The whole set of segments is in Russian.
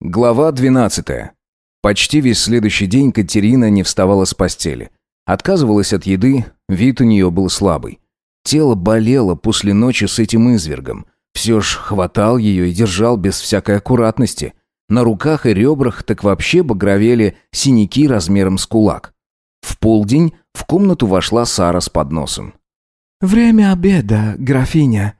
Глава 12. Почти весь следующий день Катерина не вставала с постели. Отказывалась от еды, вид у нее был слабый. Тело болело после ночи с этим извергом. Все ж хватал ее и держал без всякой аккуратности. На руках и ребрах так вообще багровели синяки размером с кулак. В полдень в комнату вошла Сара с подносом. «Время обеда, графиня».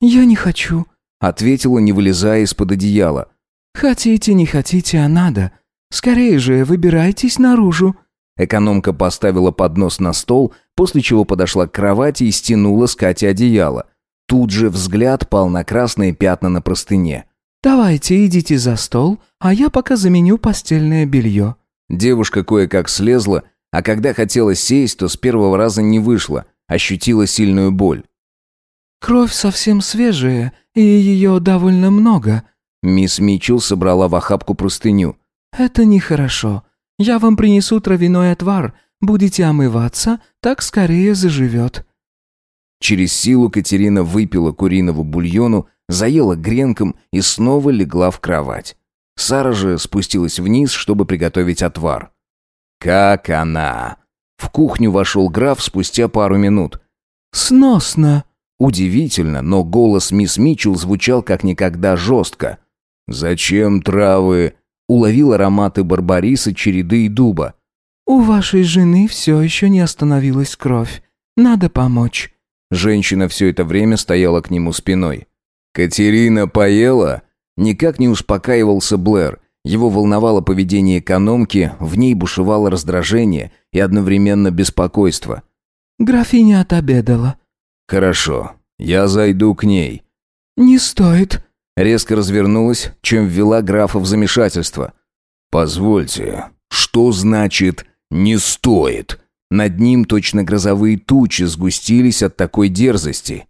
«Я не хочу», — ответила, не вылезая из-под одеяла. «Хотите, не хотите, а надо. Скорее же, выбирайтесь наружу». Экономка поставила поднос на стол, после чего подошла к кровати и стянула с Кати одеяло. Тут же взгляд пал на красные пятна на простыне. «Давайте, идите за стол, а я пока заменю постельное белье». Девушка кое-как слезла, а когда хотела сесть, то с первого раза не вышла, ощутила сильную боль. «Кровь совсем свежая, и ее довольно много», Мисс Митчелл собрала в охапку простыню. «Это нехорошо. Я вам принесу травяной отвар. Будете омываться, так скорее заживет». Через силу Катерина выпила куриного бульону, заела гренком и снова легла в кровать. Сара же спустилась вниз, чтобы приготовить отвар. «Как она!» В кухню вошел граф спустя пару минут. «Сносно!» Удивительно, но голос мисс Митчелл звучал как никогда жестко. «Зачем травы?» Уловил ароматы барбариса, череды и дуба. «У вашей жены все еще не остановилась кровь. Надо помочь». Женщина все это время стояла к нему спиной. «Катерина поела?» Никак не успокаивался Блэр. Его волновало поведение экономки, в ней бушевало раздражение и одновременно беспокойство. «Графиня отобедала». «Хорошо, я зайду к ней». «Не стоит», Резко развернулась, чем ввела графа в замешательство. «Позвольте, что значит «не стоит»?» Над ним точно грозовые тучи сгустились от такой дерзости.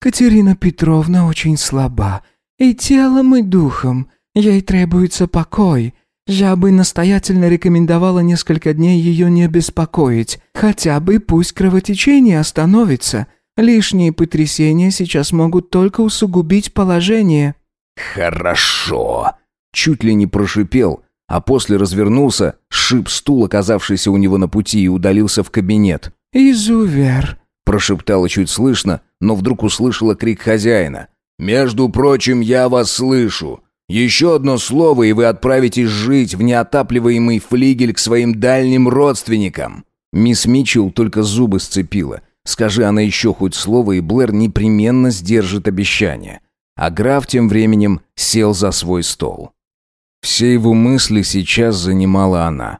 «Катерина Петровна очень слаба, и телом, и духом. Ей требуется покой. Я бы настоятельно рекомендовала несколько дней ее не беспокоить. Хотя бы пусть кровотечение остановится. Лишние потрясения сейчас могут только усугубить положение». «Хорошо!» Чуть ли не прошипел, а после развернулся, шип стул, оказавшийся у него на пути, и удалился в кабинет. «Изувер!» прошептала чуть слышно, но вдруг услышала крик хозяина. «Между прочим, я вас слышу. Еще одно слово, и вы отправитесь жить в неотапливаемый флигель к своим дальним родственникам». Мисс Митчелл только зубы сцепила. Скажи она еще хоть слово, и Блэр непременно сдержит обещание. А граф тем временем сел за свой стол. Все его мысли сейчас занимала она.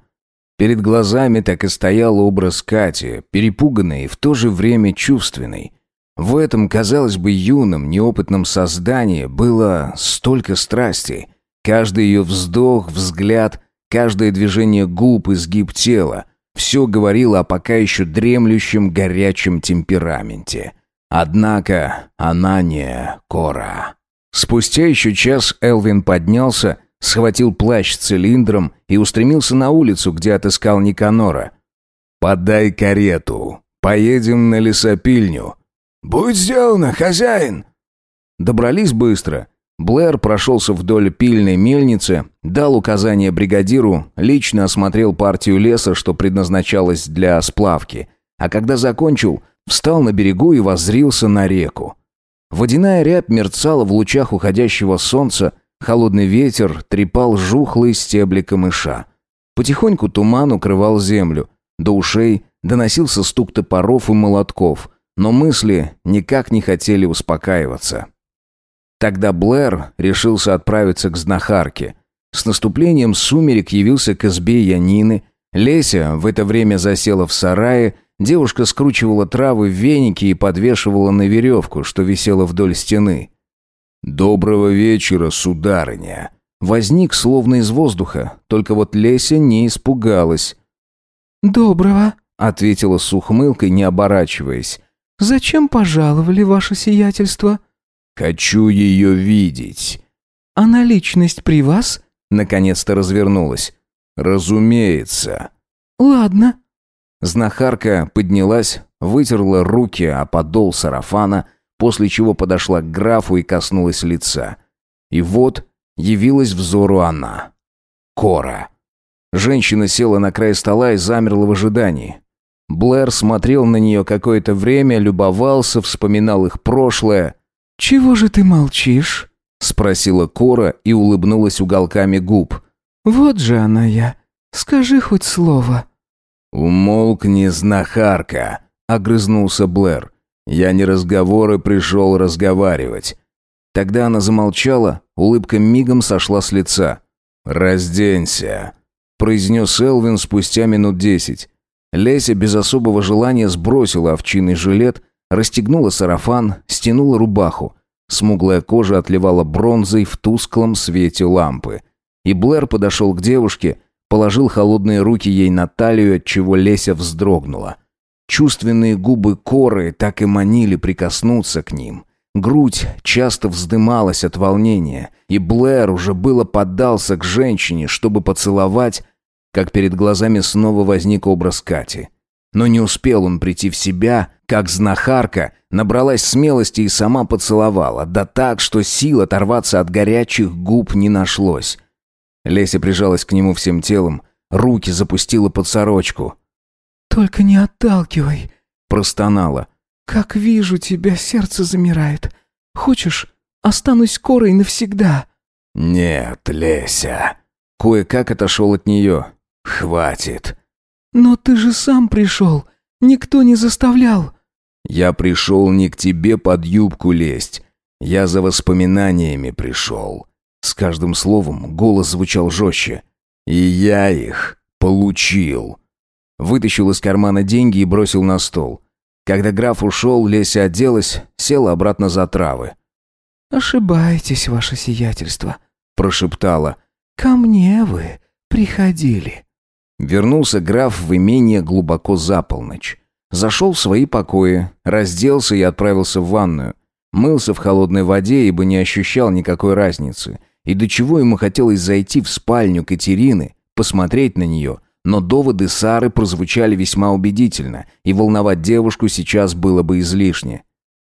Перед глазами так и стоял образ Кати, перепуганный и в то же время чувственный. В этом, казалось бы, юном, неопытном создании было столько страсти. Каждый ее вздох, взгляд, каждое движение губ, изгиб тела — все говорило о пока еще дремлющем горячем темпераменте. Однако она не Кора. Спустя еще час Элвин поднялся, схватил плащ цилиндром и устремился на улицу, где отыскал Никанора. «Подай карету. Поедем на лесопильню». «Будь сделано, хозяин!» Добрались быстро. Блэр прошелся вдоль пильной мельницы, дал указание бригадиру, лично осмотрел партию леса, что предназначалось для сплавки, а когда закончил, встал на берегу и воззрился на реку. Водяная рябь мерцала в лучах уходящего солнца, холодный ветер трепал жухлые стебли камыша. Потихоньку туман укрывал землю. До ушей доносился стук топоров и молотков, но мысли никак не хотели успокаиваться. Тогда Блэр решился отправиться к знахарке. С наступлением сумерек явился к избе Янины. Леся в это время засела в сарае Девушка скручивала травы в веники и подвешивала на веревку, что висела вдоль стены. «Доброго вечера, сударыня!» Возник словно из воздуха, только вот Леся не испугалась. «Доброго», — ответила с ухмылкой, не оборачиваясь. «Зачем пожаловали, ваше сиятельство?» «Хочу ее видеть». «А наличность при вас?» Наконец-то развернулась. «Разумеется». «Ладно», Знахарка поднялась, вытерла руки о подол сарафана, после чего подошла к графу и коснулась лица. И вот явилась взору она. Кора. Женщина села на край стола и замерла в ожидании. Блэр смотрел на нее какое-то время, любовался, вспоминал их прошлое. «Чего же ты молчишь?» — спросила Кора и улыбнулась уголками губ. «Вот же она я. Скажи хоть слово». «Умолкни, знахарка», — огрызнулся Блэр. «Я не разговоры пришел разговаривать». Тогда она замолчала, улыбка мигом сошла с лица. «Разденься», — произнес Элвин спустя минут десять. Леся без особого желания сбросила овчинный жилет, расстегнула сарафан, стянула рубаху. Смуглая кожа отливала бронзой в тусклом свете лампы. И Блэр подошел к девушке, положил холодные руки ей на талию, от чего Леся вздрогнула. Чувственные губы коры так и манили прикоснуться к ним. Грудь часто вздымалась от волнения, и Блэр уже было поддался к женщине, чтобы поцеловать, как перед глазами снова возник образ Кати. Но не успел он прийти в себя, как знахарка набралась смелости и сама поцеловала, да так, что сил оторваться от горячих губ не нашлось. Леся прижалась к нему всем телом, руки запустила под сорочку. «Только не отталкивай», — простонала. «Как вижу тебя, сердце замирает. Хочешь, останусь корой навсегда?» «Нет, Леся». Кое-как отошел от нее. «Хватит». «Но ты же сам пришел. Никто не заставлял». «Я пришел не к тебе под юбку лезть. Я за воспоминаниями пришел». С каждым словом голос звучал жестче. «И я их получил». Вытащил из кармана деньги и бросил на стол. Когда граф ушел, Леся оделась, села обратно за травы. «Ошибаетесь, ваше сиятельство», — прошептала. «Ко мне вы приходили». Вернулся граф в имение глубоко за полночь. Зашел в свои покои, разделся и отправился в ванную. Мылся в холодной воде, ибо не ощущал никакой разницы. И до чего ему хотелось зайти в спальню Катерины, посмотреть на нее, но доводы Сары прозвучали весьма убедительно, и волновать девушку сейчас было бы излишне.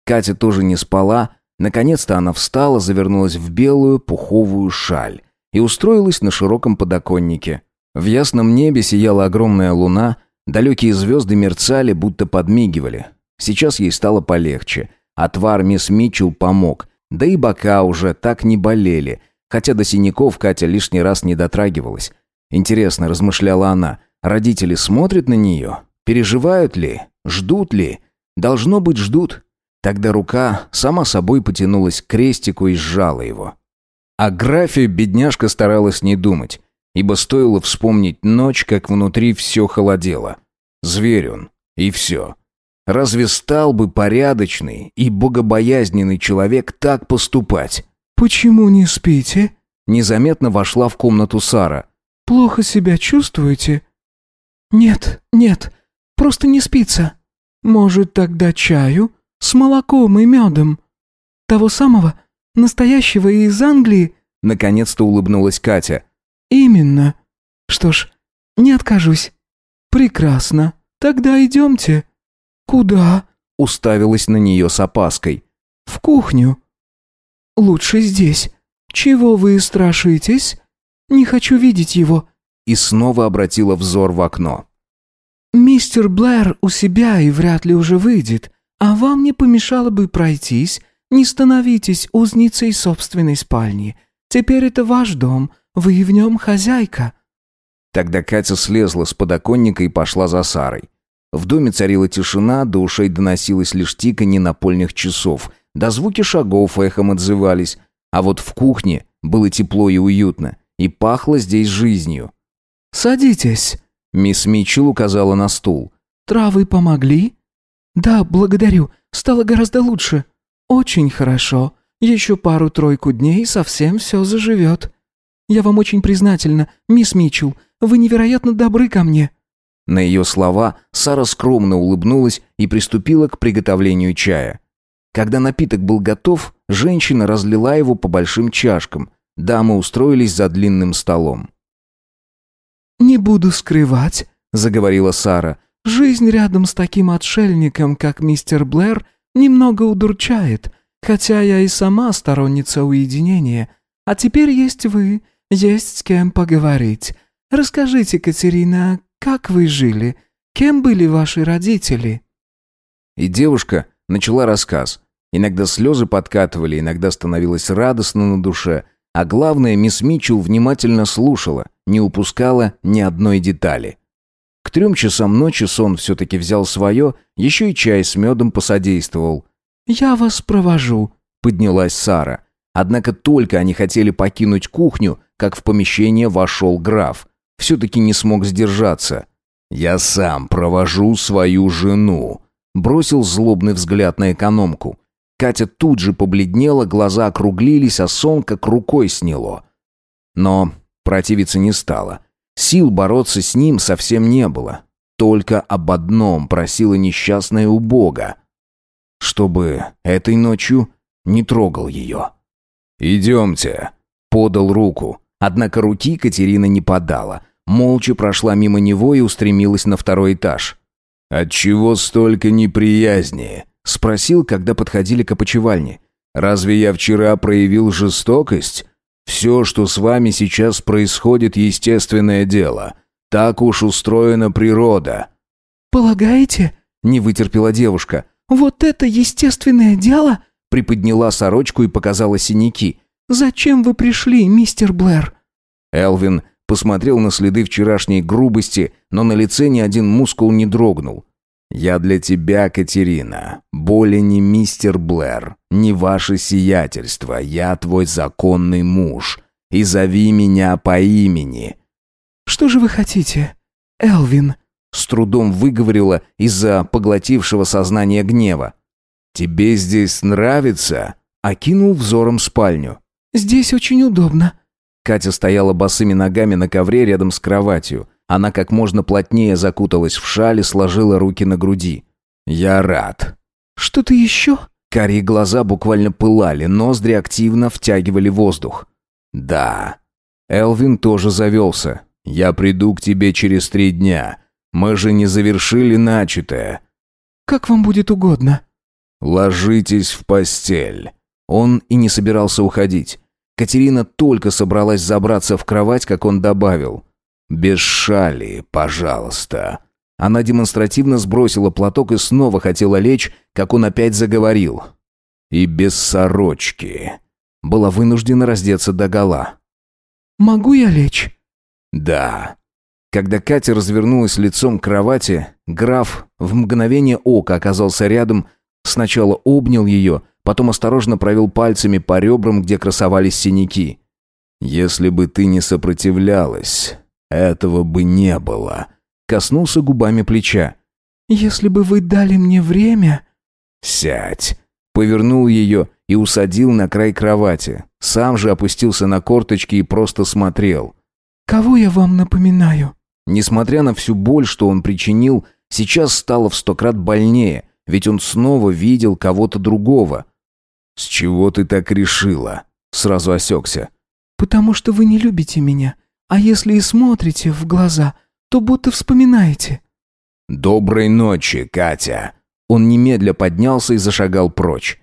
Катя тоже не спала, наконец-то она встала, завернулась в белую пуховую шаль и устроилась на широком подоконнике. В ясном небе сияла огромная луна, далекие звезды мерцали, будто подмигивали. Сейчас ей стало полегче. Отвар мисс Митчелл помог, да и бока уже так не болели, хотя до синяков Катя лишний раз не дотрагивалась. Интересно, размышляла она, родители смотрят на нее? Переживают ли? Ждут ли? Должно быть, ждут. Тогда рука сама собой потянулась к крестику и сжала его. О графе бедняжка старалась не думать ибо стоило вспомнить ночь, как внутри все холодело. Зверь он, и все. Разве стал бы порядочный и богобоязненный человек так поступать? «Почему не спите?» Незаметно вошла в комнату Сара. «Плохо себя чувствуете?» «Нет, нет, просто не спится. Может, тогда чаю с молоком и медом? Того самого, настоящего из Англии?» Наконец-то улыбнулась Катя. «Именно. Что ж, не откажусь». «Прекрасно. Тогда идемте». «Куда?» — уставилась на нее с опаской. «В кухню». «Лучше здесь. Чего вы страшитесь? Не хочу видеть его». И снова обратила взор в окно. «Мистер Блэр у себя и вряд ли уже выйдет, а вам не помешало бы пройтись, не становитесь узницей собственной спальни. Теперь это ваш дом, вы в нем хозяйка». Тогда Катя слезла с подоконника и пошла за Сарой. В доме царила тишина, до ушей доносилось лишь тиканье напольных часов, да звуки шагов эхом отзывались, а вот в кухне было тепло и уютно, и пахло здесь жизнью. «Садитесь», — мисс Митчелл указала на стул. «Травы помогли?» «Да, благодарю, стало гораздо лучше. Очень хорошо. Еще пару-тройку дней и совсем все заживет». Я вам очень признательна, мисс Митчелл. Вы невероятно добры ко мне». На ее слова Сара скромно улыбнулась и приступила к приготовлению чая. Когда напиток был готов, женщина разлила его по большим чашкам. Дамы устроились за длинным столом. «Не буду скрывать», — заговорила Сара. «Жизнь рядом с таким отшельником, как мистер Блэр, немного удурчает, хотя я и сама сторонница уединения. А теперь есть вы, есть с кем поговорить. Расскажите, Катерина, как вы жили? Кем были ваши родители?» И девушка начала рассказ. Иногда слезы подкатывали, иногда становилось радостно на душе, а главное, мисс Митчелл внимательно слушала, не упускала ни одной детали. К трем часам ночи сон все-таки взял свое, еще и чай с медом посодействовал. «Я вас провожу», — поднялась Сара. Однако только они хотели покинуть кухню, как в помещение вошел граф. Все-таки не смог сдержаться. «Я сам провожу свою жену», — бросил злобный взгляд на экономку. Катя тут же побледнела, глаза округлились, а сон как рукой сняло. Но противиться не стала. Сил бороться с ним совсем не было. Только об одном просила несчастная у Бога. Чтобы этой ночью не трогал ее. «Идемте», — подал руку. Однако руки Катерина не подала. Молча прошла мимо него и устремилась на второй этаж. «Отчего столько неприязни?» — спросил, когда подходили к опочивальне. «Разве я вчера проявил жестокость? Все, что с вами сейчас происходит, естественное дело. Так уж устроена природа». «Полагаете?» — не вытерпела девушка. «Вот это естественное дело?» Приподняла сорочку и показала синяки. «Зачем вы пришли, мистер Блэр?» Элвин посмотрел на следы вчерашней грубости, но на лице ни один мускул не дрогнул. «Я для тебя, Катерина, более не мистер Блэр, не ваше сиятельство, я твой законный муж, и зови меня по имени». «Что же вы хотите, Элвин?» С трудом выговорила из-за поглотившего сознания гнева. «Тебе здесь нравится?» Окинул взором спальню. «Здесь очень удобно». Катя стояла босыми ногами на ковре рядом с кроватью. Она как можно плотнее закуталась в шаль и сложила руки на груди. «Я рад». «Что-то еще?» Карие глаза буквально пылали, ноздри активно втягивали воздух. «Да». Элвин тоже завелся. «Я приду к тебе через три дня. Мы же не завершили начатое». «Как вам будет угодно». «Ложитесь в постель». Он и не собирался уходить. Катерина только собралась забраться в кровать, как он добавил. «Без шали, пожалуйста». Она демонстративно сбросила платок и снова хотела лечь, как он опять заговорил. «И без сорочки». Была вынуждена раздеться догола. «Могу я лечь?» «Да». Когда Катя развернулась лицом к кровати, граф в мгновение ока оказался рядом, сначала обнял ее, потом осторожно провел пальцами по ребрам, где красовались синяки. «Если бы ты не сопротивлялась, этого бы не было. Коснулся губами плеча. Если бы вы дали мне время... Сядь. Повернул ее и усадил на край кровати. Сам же опустился на корточки и просто смотрел. Кого я вам напоминаю? Несмотря на всю боль, что он причинил, сейчас стало в сто крат больнее, ведь он снова видел кого-то другого. «С чего ты так решила?» Сразу осекся. «Потому что вы не любите меня. А если и смотрите в глаза, то будто вспоминаете». «Доброй ночи, Катя!» Он немедля поднялся и зашагал прочь.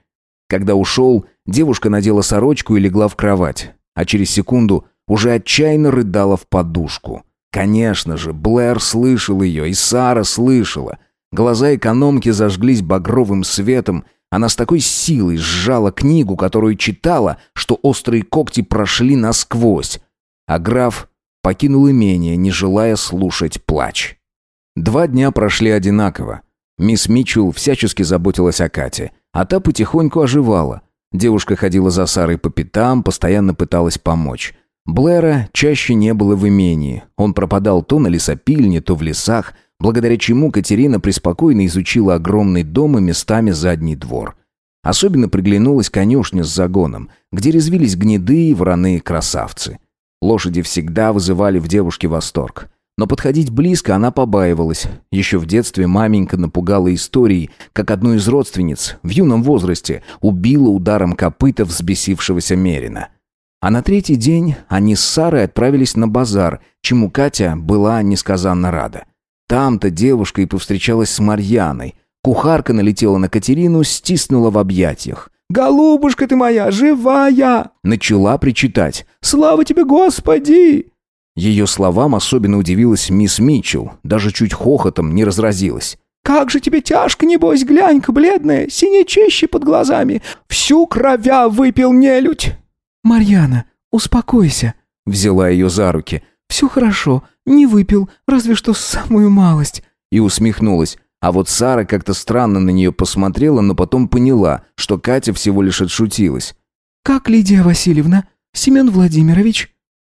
Когда ушел, девушка надела сорочку и легла в кровать, а через секунду уже отчаянно рыдала в подушку. Конечно же, Блэр слышал ее, и Сара слышала. Глаза экономки зажглись багровым светом, она с такой силой сжала книгу, которую читала, что острые когти прошли насквозь. А граф покинул имение, не желая слушать плач. Два дня прошли одинаково. Мисс Митчелл всячески заботилась о Кате, а та потихоньку оживала. Девушка ходила за Сарой по пятам, постоянно пыталась помочь. Блэра чаще не было в имении. Он пропадал то на лесопильне, то в лесах, благодаря чему Катерина преспокойно изучила огромный дом и местами задний двор. Особенно приглянулась конюшня с загоном, где резвились гнеды и вороные красавцы. Лошади всегда вызывали в девушке восторг. Но подходить близко она побаивалась. Еще в детстве маменька напугала историей, как одну из родственниц в юном возрасте убила ударом копыта взбесившегося Мерина. А на третий день они с Сарой отправились на базар, чему Катя была несказанно рада. Там-то девушка и повстречалась с Марьяной. Кухарка налетела на Катерину, стиснула в объятиях. Голубушка ты моя, живая!» Начала причитать. «Слава тебе, Господи!» Ее словам особенно удивилась мисс Митчелл, даже чуть хохотом не разразилась. «Как же тебе тяжко, небось, глянь-ка, бледная, синячище под глазами. Всю кровя выпил нелюдь!» «Марьяна, успокойся», — взяла ее за руки. «Все хорошо, не выпил, разве что самую малость». И усмехнулась. А вот Сара как-то странно на нее посмотрела, но потом поняла, что Катя всего лишь отшутилась. «Как Лидия Васильевна? Семен Владимирович?»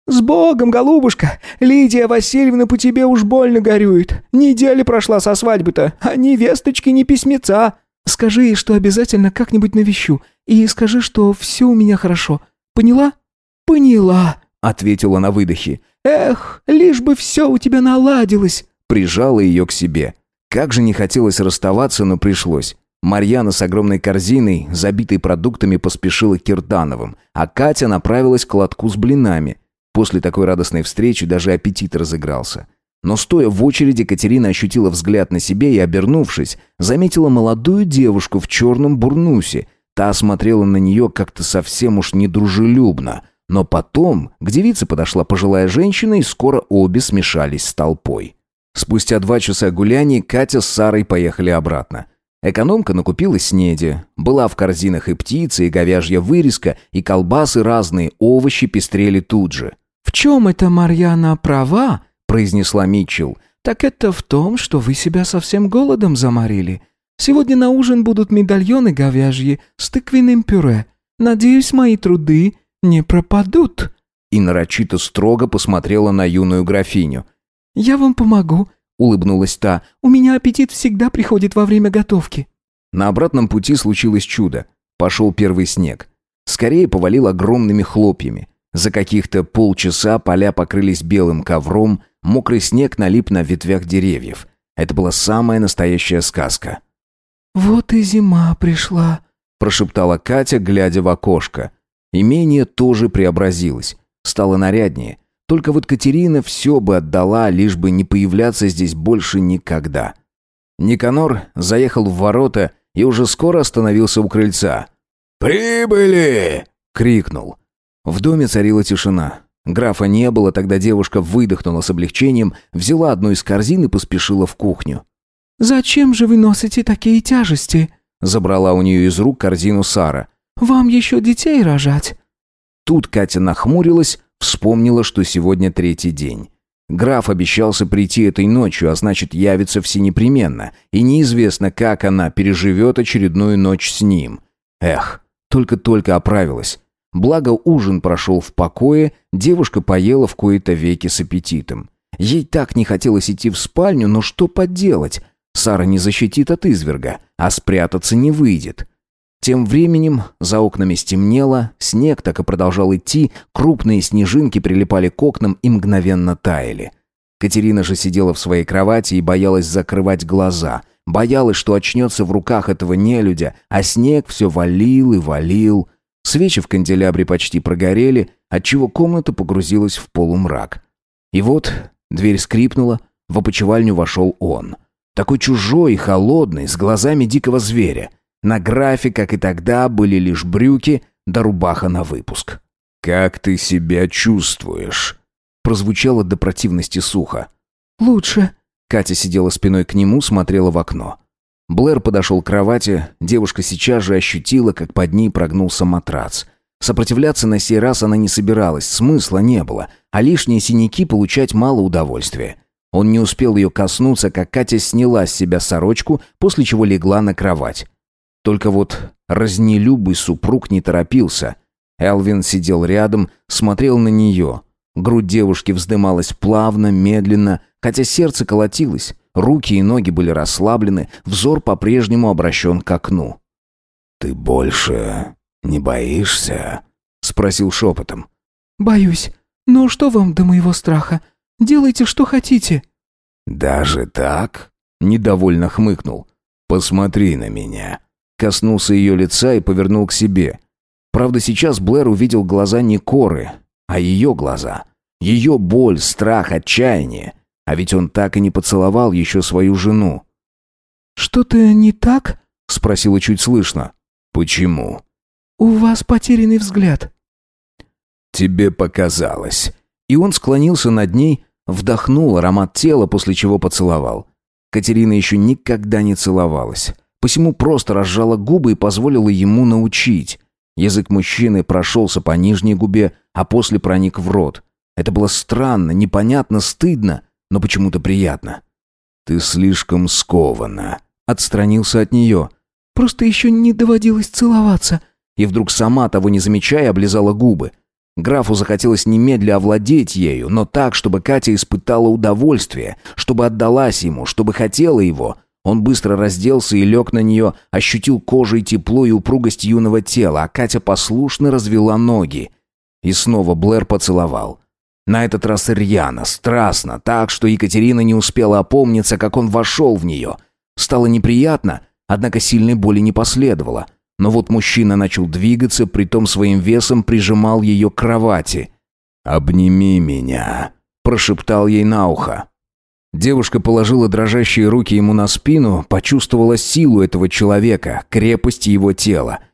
«С Богом, голубушка! Лидия Васильевна по тебе уж больно горюет. Неделя прошла со свадьбы-то, а невесточки не письмеца. Скажи ей, что обязательно как-нибудь навещу, и скажи, что все у меня хорошо. Поняла?» «Поняла», — ответила на выдохе. «Эх, лишь бы все у тебя наладилось!» Прижала ее к себе. Как же не хотелось расставаться, но пришлось. Марьяна с огромной корзиной, забитой продуктами, поспешила к Киртановым, а Катя направилась к лотку с блинами. После такой радостной встречи даже аппетит разыгрался. Но стоя в очереди, Катерина ощутила взгляд на себе и, обернувшись, заметила молодую девушку в черном бурнусе. Та смотрела на нее как-то совсем уж недружелюбно. Но потом к девице подошла пожилая женщина, и скоро обе смешались с толпой. Спустя два часа гуляний Катя с Сарой поехали обратно. Экономка накупила снеди. Была в корзинах и птица, и говяжья вырезка, и колбасы разные, овощи пестрели тут же. «В чем это Марьяна права?» – произнесла Митчелл. «Так это в том, что вы себя совсем голодом заморили. Сегодня на ужин будут медальоны говяжьи с тыквенным пюре. Надеюсь, мои труды не пропадут». И нарочито строго посмотрела на юную графиню. «Я вам помогу», — улыбнулась та. «У меня аппетит всегда приходит во время готовки». На обратном пути случилось чудо. Пошел первый снег. Скорее повалил огромными хлопьями. За каких-то полчаса поля покрылись белым ковром, мокрый снег налип на ветвях деревьев. Это была самая настоящая сказка. «Вот и зима пришла», — прошептала Катя, глядя в окошко. Имение тоже преобразилось. Стало наряднее. Только вот Катерина все бы отдала, лишь бы не появляться здесь больше никогда. Никанор заехал в ворота и уже скоро остановился у крыльца. «Прибыли!» — крикнул. В доме царила тишина. Графа не было, тогда девушка выдохнула с облегчением, взяла одну из корзин и поспешила в кухню. «Зачем же вы носите такие тяжести?» Забрала у нее из рук корзину Сара. «Вам еще детей рожать?» Тут Катя нахмурилась, Вспомнила, что сегодня третий день. Граф обещался прийти этой ночью, а значит, явится все непременно, и неизвестно, как она переживет очередную ночь с ним. Эх, только-только оправилась. Благо ужин прошел в покое, девушка поела в кои-то веки с аппетитом. Ей так не хотелось идти в спальню, но что поделать? Сара не защитит от изверга, а спрятаться не выйдет. Тем временем за окнами стемнело, снег так и продолжал идти, крупные снежинки прилипали к окнам и мгновенно таяли. Катерина же сидела в своей кровати и боялась закрывать глаза. Боялась, что очнется в руках этого нелюдя, а снег все валил и валил. Свечи в канделябре почти прогорели, отчего комната погрузилась в полумрак. И вот дверь скрипнула, в опочивальню вошел он. Такой чужой и холодный, с глазами дикого зверя — на графе, как и тогда, были лишь брюки да рубаха на выпуск. «Как ты себя чувствуешь?» Прозвучало до противности сухо. «Лучше». Катя сидела спиной к нему, смотрела в окно. Блэр подошел к кровати, девушка сейчас же ощутила, как под ней прогнулся матрац. Сопротивляться на сей раз она не собиралась, смысла не было, а лишние синяки получать мало удовольствия. Он не успел ее коснуться, как Катя сняла с себя сорочку, после чего легла на кровать. Только вот разнелюбый супруг не торопился. Элвин сидел рядом, смотрел на нее. Грудь девушки вздымалась плавно, медленно, хотя сердце колотилось. Руки и ноги были расслаблены, взор по-прежнему обращен к окну. «Ты больше не боишься?» — спросил шепотом. «Боюсь. Но что вам до моего страха? Делайте, что хотите». «Даже так?» — недовольно хмыкнул. «Посмотри на меня. Коснулся ее лица и повернул к себе. Правда, сейчас Блэр увидел глаза не Коры, а ее глаза. Ее боль, страх, отчаяние. А ведь он так и не поцеловал еще свою жену. «Что-то не так?» — спросила чуть слышно. «Почему?» у вас потерянный взгляд». «Тебе показалось». И он склонился над ней, вдохнул аромат тела, после чего поцеловал. Катерина еще никогда не целовалась. Посему просто разжала губы и позволила ему научить. Язык мужчины прошелся по нижней губе, а после проник в рот. Это было странно, непонятно, стыдно, но почему-то приятно. «Ты слишком скована», — отстранился от нее. «Просто еще не доводилось целоваться». И вдруг сама, того не замечая, облизала губы. Графу захотелось немедля овладеть ею, но так, чтобы Катя испытала удовольствие, чтобы отдалась ему, чтобы хотела его. Он быстро разделся и лег на нее, ощутил кожей тепло и упругость юного тела, а Катя послушно развела ноги. И снова Блэр поцеловал. На этот раз рьяно, страстно, так, что Екатерина не успела опомниться, как он вошел в нее. Стало неприятно, однако сильной боли не последовало. Но вот мужчина начал двигаться, притом своим весом прижимал ее к кровати. «Обними меня», – прошептал ей на ухо. Девушка положила дрожащие руки ему на спину, почувствовала силу этого человека, крепость его тела –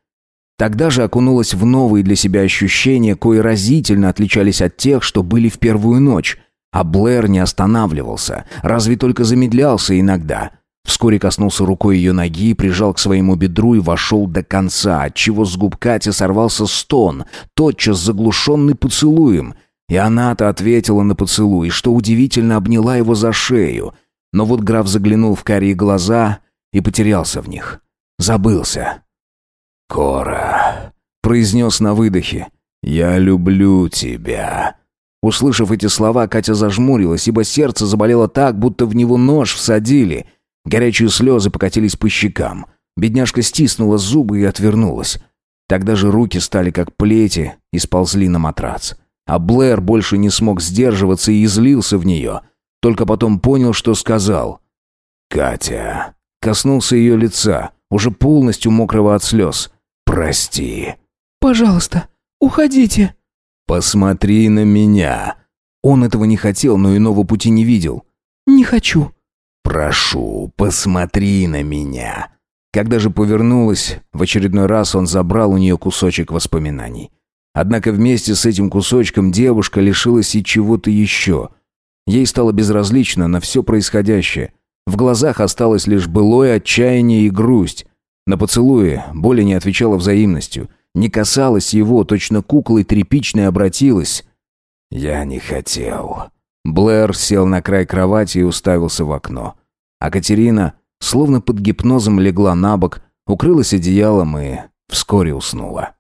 Тогда же окунулась в новые для себя ощущения, кои разительно отличались от тех, что были в первую ночь. А Блэр не останавливался, разве только замедлялся иногда. Вскоре коснулся рукой ее ноги, прижал к своему бедру и вошел до конца, отчего с губ Кати сорвался стон, тотчас заглушенный поцелуем. И она-то ответила на поцелуй, что удивительно обняла его за шею. Но вот граф заглянул в карие глаза и потерялся в них. Забылся. «Кора», — произнес на выдохе, — «я люблю тебя». Услышав эти слова, Катя зажмурилась, ибо сердце заболело так, будто в него нож всадили. Горячие слезы покатились по щекам. Бедняжка стиснула зубы и отвернулась. Тогда же руки стали как плети и сползли на матрац. А Блэр больше не смог сдерживаться и излился в нее. Только потом понял, что сказал. «Катя». Коснулся ее лица, уже полностью мокрого от слез. «Прости». «Пожалуйста, уходите». «Посмотри на меня». Он этого не хотел, но иного пути не видел. «Не хочу». «Прошу, посмотри на меня». Когда же повернулась, в очередной раз он забрал у нее кусочек воспоминаний. Однако вместе с этим кусочком девушка лишилась и чего-то еще. Ей стало безразлично на все происходящее. В глазах осталось лишь былое отчаяние и грусть. На поцелуе боли не отвечала взаимностью, не касалась его, точно куклой тряпичной обратилась. «Я не хотел». Блэр сел на край кровати и уставился в окно. А Катерина, словно под гипнозом, легла на бок, укрылась одеялом и вскоре уснула.